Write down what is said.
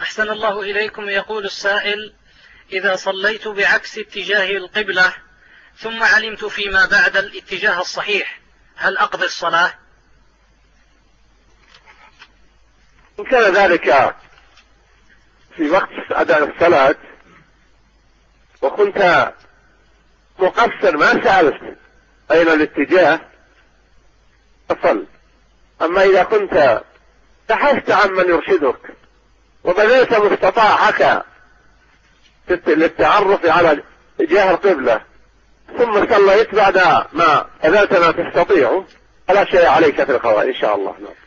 أحسن الله إليكم يقول السائل إذا صليت بعكس اتجاه القبلة ثم علمت فيما بعد الاتجاه الصحيح هل أقضي الصلاة؟ إن كان ذلك في وقت أداء الصلاة وكنت مقصر ما سألت أين الاتجاه فصل. أما إذا كنت بحثت عن من يرشدك وبذلت مستطاعك للتعرف على اتجاه القبلة. ثم صليت بعد ما بذلت ما تستطيع. فلا شيء عليك في القضاء إن شاء الله. نعم.